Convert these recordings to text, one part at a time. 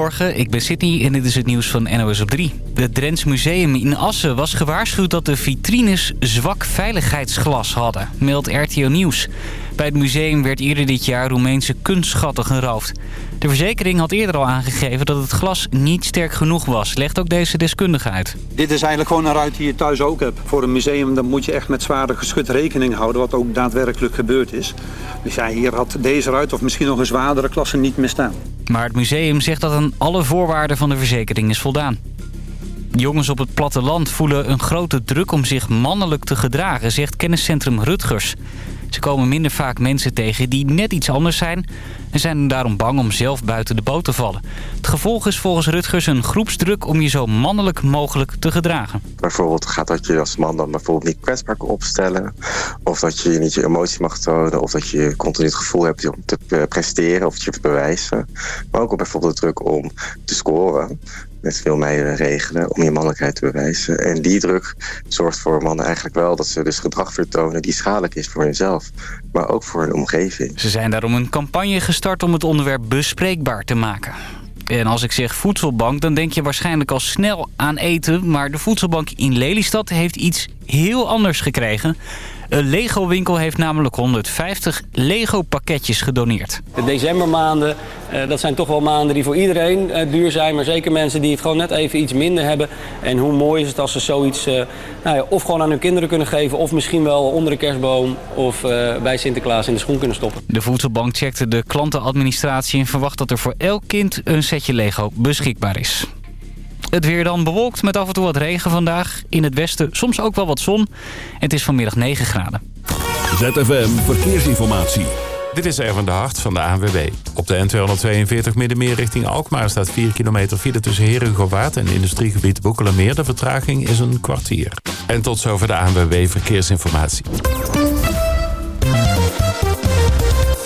Goedemorgen, ik ben Sydney en dit is het nieuws van NOS op 3. Het Drents Museum in Assen was gewaarschuwd dat de vitrines zwak veiligheidsglas hadden, meldt RTO Nieuws. Bij het museum werd eerder dit jaar Roemeense kunstschatten geroofd. De verzekering had eerder al aangegeven dat het glas niet sterk genoeg was, legt ook deze deskundige uit. Dit is eigenlijk gewoon een ruit die je thuis ook hebt. Voor een museum dan moet je echt met zware geschut rekening houden, wat ook daadwerkelijk gebeurd is. Dus ja, hier had deze ruit of misschien nog een zwaardere klasse niet meer staan. Maar het museum zegt dat aan alle voorwaarden van de verzekering is voldaan. Jongens op het platteland voelen een grote druk om zich mannelijk te gedragen, zegt kenniscentrum Rutgers. Ze komen minder vaak mensen tegen die net iets anders zijn... en zijn daarom bang om zelf buiten de boot te vallen. Het gevolg is volgens Rutgers een groepsdruk om je zo mannelijk mogelijk te gedragen. Bijvoorbeeld gaat dat je als man dan bijvoorbeeld niet kwetsbaar kan opstellen... of dat je niet je emotie mag tonen... of dat je continu het gevoel hebt om te presteren of je te bewijzen. Maar ook bijvoorbeeld de druk om te scoren met veel meiden regelen om je mannelijkheid te bewijzen. En die druk zorgt voor mannen eigenlijk wel dat ze dus gedrag vertonen die schadelijk is voor hunzelf, maar ook voor hun omgeving. Ze zijn daarom een campagne gestart om het onderwerp bespreekbaar te maken. En als ik zeg voedselbank, dan denk je waarschijnlijk al snel aan eten. Maar de voedselbank in Lelystad heeft iets heel anders gekregen. Een Lego-winkel heeft namelijk 150 Lego-pakketjes gedoneerd. De decembermaanden, uh, dat zijn toch wel maanden die voor iedereen uh, duur zijn. Maar zeker mensen die het gewoon net even iets minder hebben. En hoe mooi is het als ze zoiets uh, nou ja, of gewoon aan hun kinderen kunnen geven... of misschien wel onder de kerstboom of bij Sinterklaas in de schoen kunnen stoppen. De voedselbank checkte de klantenadministratie en verwacht dat er voor elk kind een setje Lego beschikbaar is. Het weer dan bewolkt met af en toe wat regen vandaag. In het westen soms ook wel wat zon. En het is vanmiddag 9 graden. ZFM Verkeersinformatie. Dit is Erwin de Hart van de ANWB. Op de N242 Middenmeer richting Alkmaar staat 4 kilometer file tussen Herengewaard en industriegebied Boekelemeer. De vertraging is een kwartier. En tot zover de ANWB Verkeersinformatie.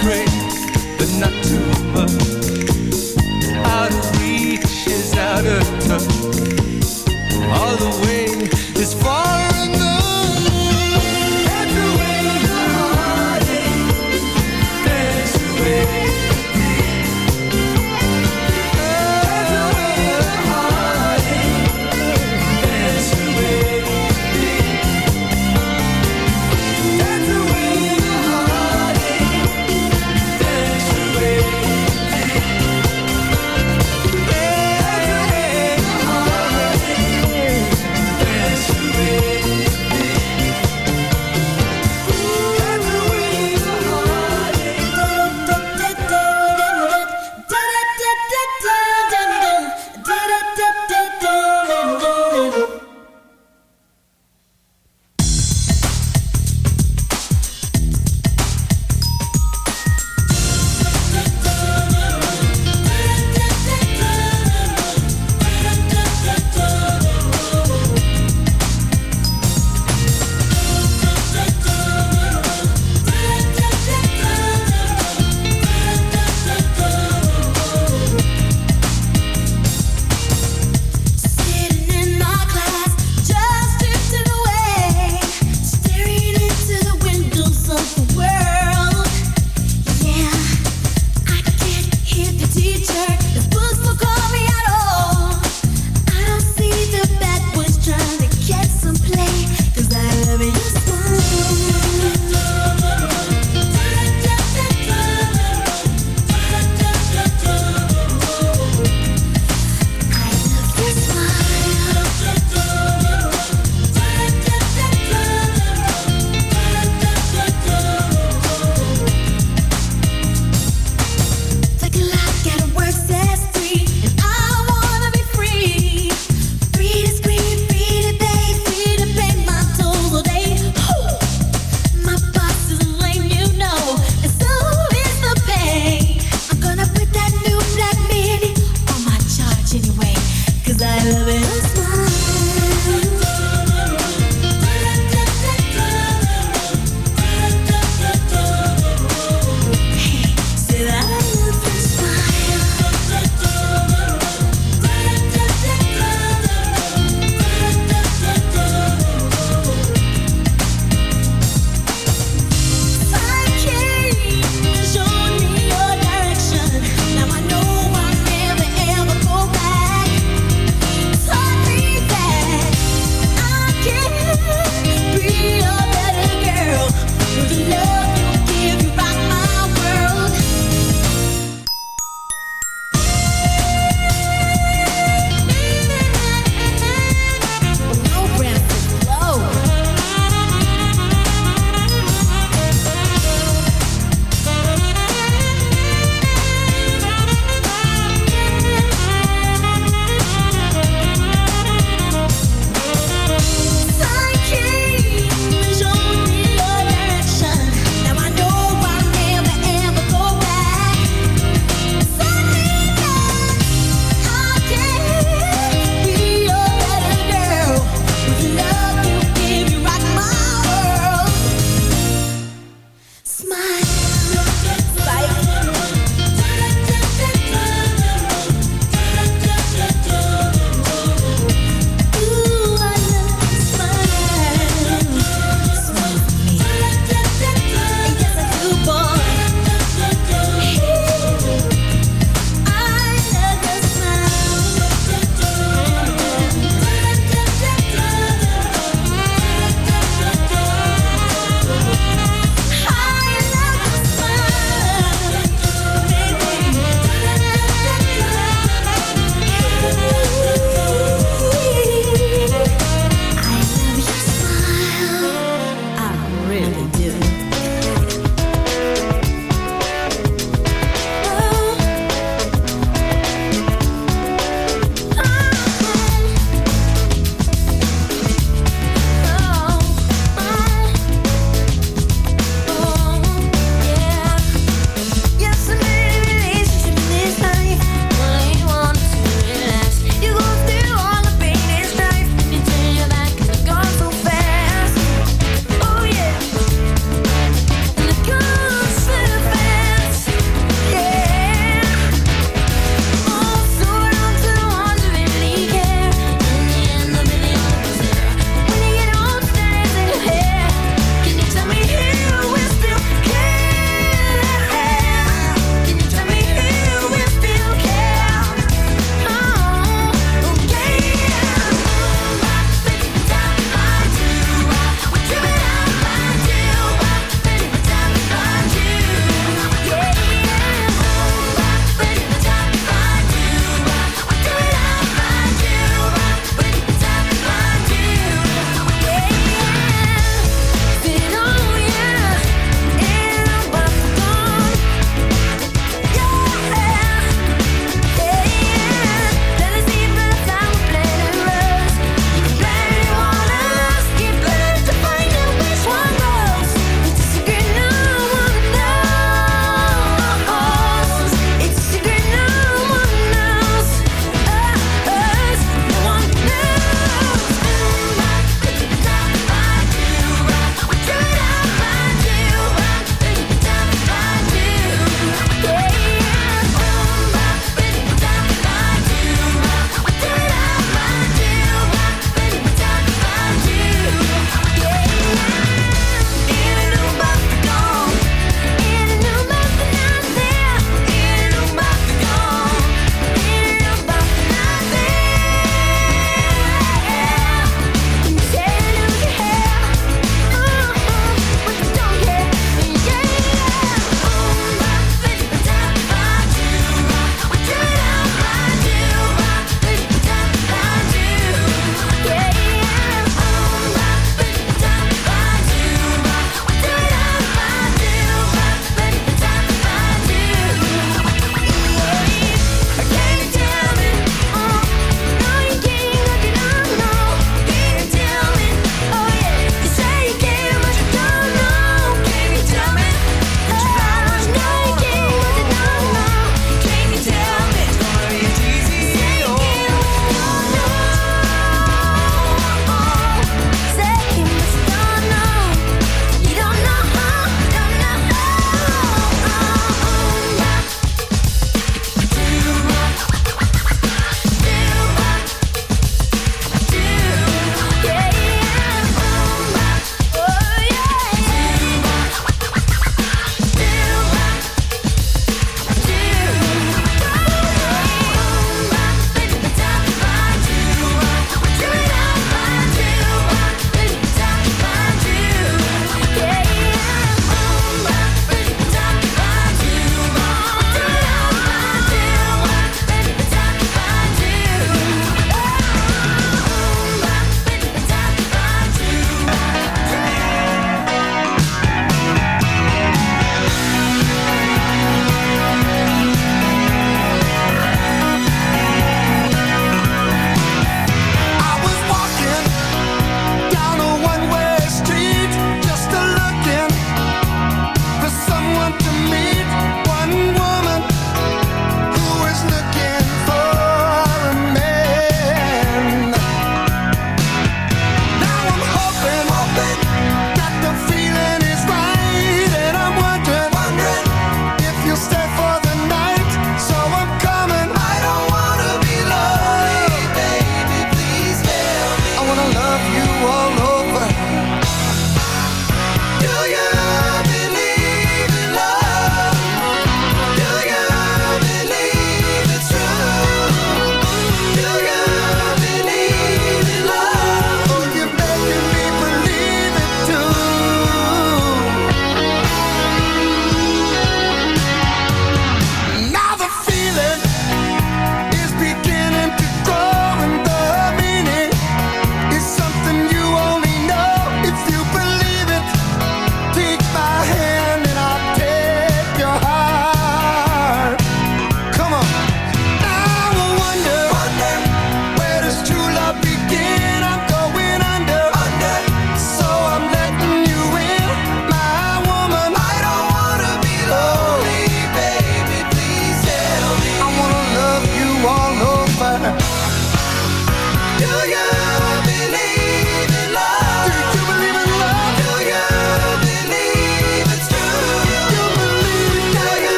Pray,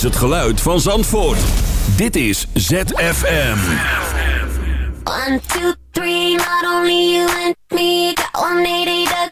is het geluid van Zandvoort. Dit is ZFM. One, two, three, not only you and me, got 180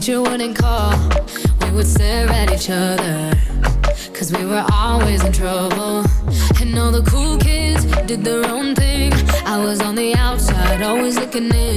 teacher wouldn't call, we would stare at each other. Cause we were always in trouble. And all the cool kids did their own thing. I was on the outside, always looking in.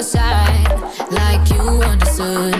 other side, like you understood.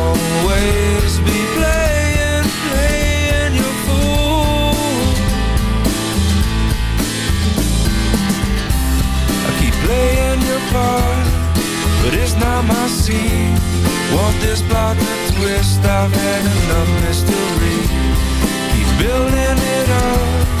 part, but it's not my scene. Want this plot to twist? I've had enough mystery keep building it up